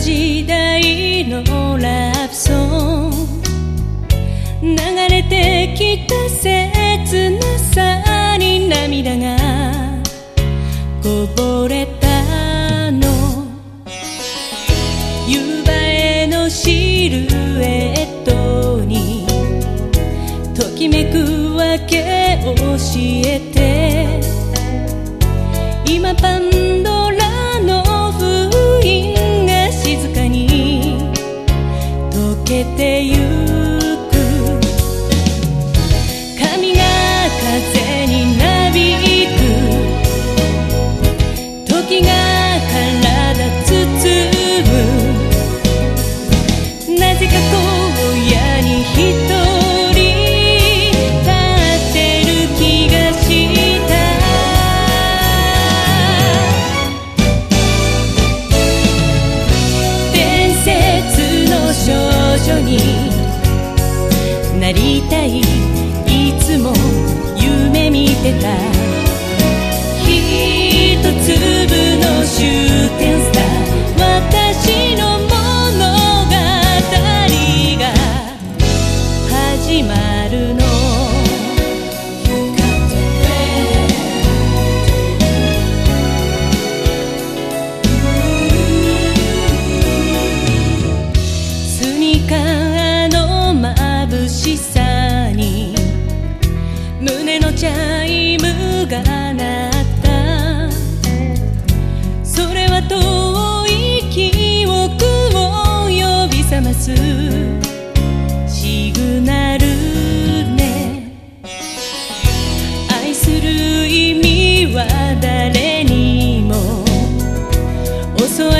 時代のラブソング流れてきた切なさに涙がこぼれたの。夕映えのシルエットにときめくわけ教えてなりたい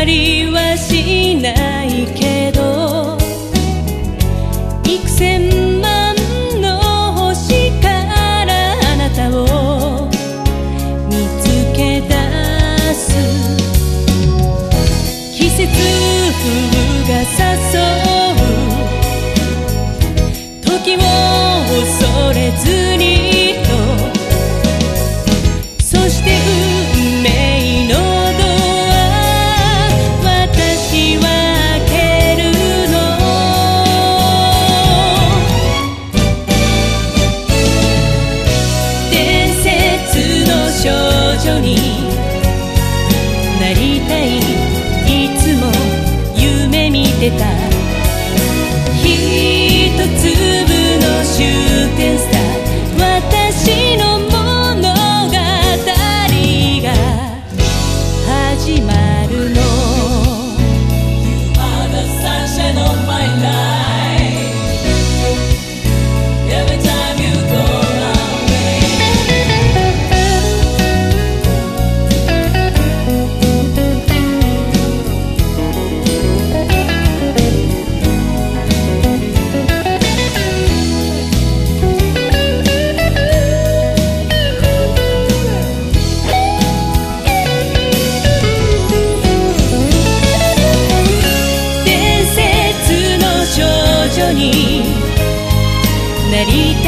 りはしないけど幾千万の星からあなたを見つけ出す。季節風が誘う。時を恐れずなりたい